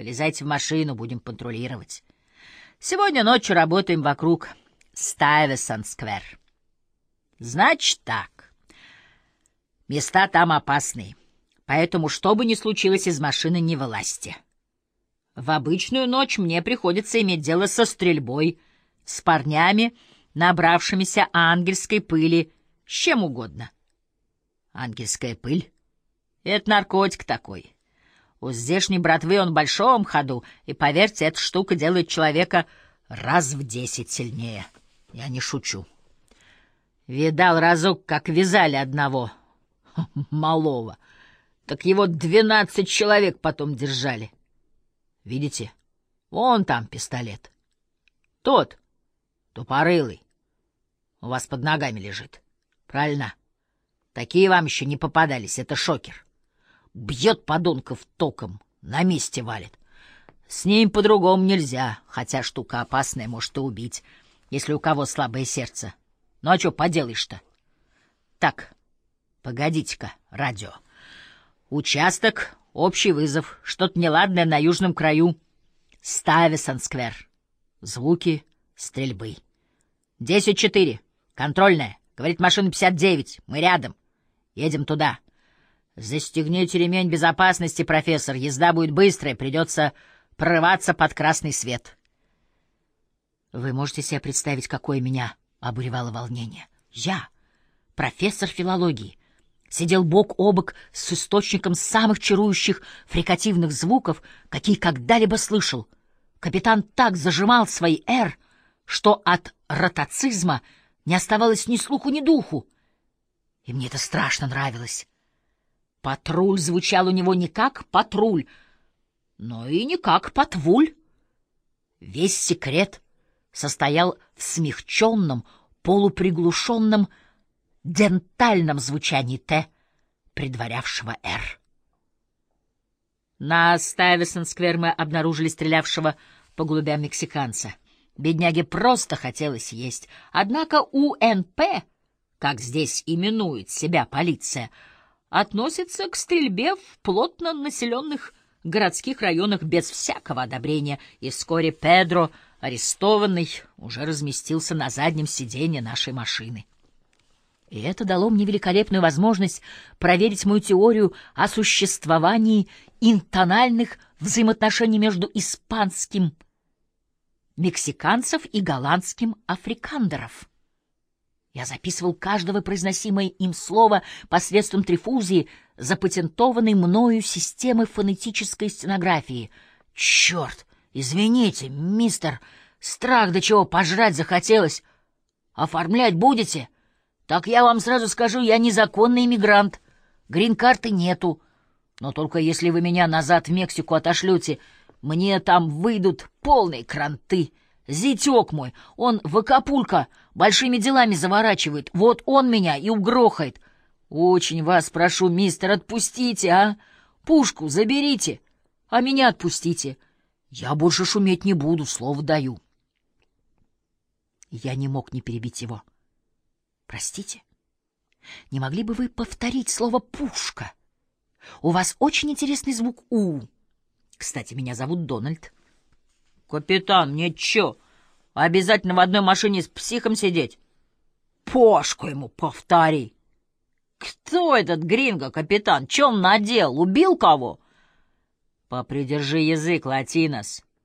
Полезайте в машину, будем патрулировать. Сегодня ночью работаем вокруг Стайвесон-сквер. Значит так. Места там опасные, поэтому, что бы ни случилось, из машины не вылазьте. В обычную ночь мне приходится иметь дело со стрельбой, с парнями, набравшимися ангельской пыли, с чем угодно. Ангельская пыль — это наркотик такой. У здешней братвы он в большом ходу, и, поверьте, эта штука делает человека раз в десять сильнее. Я не шучу. Видал разок, как вязали одного малого. Так его двенадцать человек потом держали. Видите? Вон там пистолет. Тот, тупорылый, у вас под ногами лежит. Правильно? Такие вам еще не попадались, это шокер. Бьет подонков током, на месте валит. С ним по-другому нельзя, хотя штука опасная, может и убить, если у кого слабое сердце. Ну а что поделаешь-то? Так, погодите-ка, радио. Участок, общий вызов, что-то неладное на южном краю. Стависон-сквер. Звуки стрельбы. Десять четыре. Контрольная. Говорит машина 59. Мы рядом. Едем туда. Застегните ремень безопасности, профессор. Езда будет быстрая, придется прорываться под красный свет. Вы можете себе представить, какое меня обуревало волнение? Я, профессор филологии, сидел бок о бок с источником самых чарующих фрикативных звуков, какие когда-либо слышал. Капитан так зажимал свои «р», что от ротацизма не оставалось ни слуху, ни духу. И мне это страшно нравилось. Патруль звучал у него не как патруль, но и не как патвуль. Весь секрет состоял в смягченном, полуприглушенном, дентальном звучании «Т», предварявшего «Р». На Стайвесон-сквер мы обнаружили стрелявшего по голубям мексиканца. Бедняге просто хотелось есть. Однако УНП, как здесь именует себя полиция, — относится к стрельбе в плотно населенных городских районах без всякого одобрения, и вскоре Педро, арестованный, уже разместился на заднем сиденье нашей машины. И это дало мне великолепную возможность проверить мою теорию о существовании интональных взаимоотношений между испанским мексиканцев и голландским африкандеров. Я записывал каждое произносимое им слово посредством трифузии, запатентованной мною системы фонетической стенографии. Черт! Извините, мистер, страх до чего пожрать захотелось. Оформлять будете? Так я вам сразу скажу, я незаконный иммигрант. Грин-карты нету. Но только если вы меня назад в Мексику отошлете, мне там выйдут полные кранты. Зятек мой, он в Акапулько большими делами заворачивает. Вот он меня и угрохает. Очень вас прошу, мистер, отпустите, а? Пушку заберите, а меня отпустите. Я больше шуметь не буду, слово даю. Я не мог не перебить его. Простите, не могли бы вы повторить слово «пушка»? У вас очень интересный звук «у». Кстати, меня зовут Дональд. «Капитан, мне чё, обязательно в одной машине с психом сидеть?» «Пошку ему повтори!» «Кто этот гринго, капитан? Он надел? Убил кого?» «Попридержи язык, Латинос.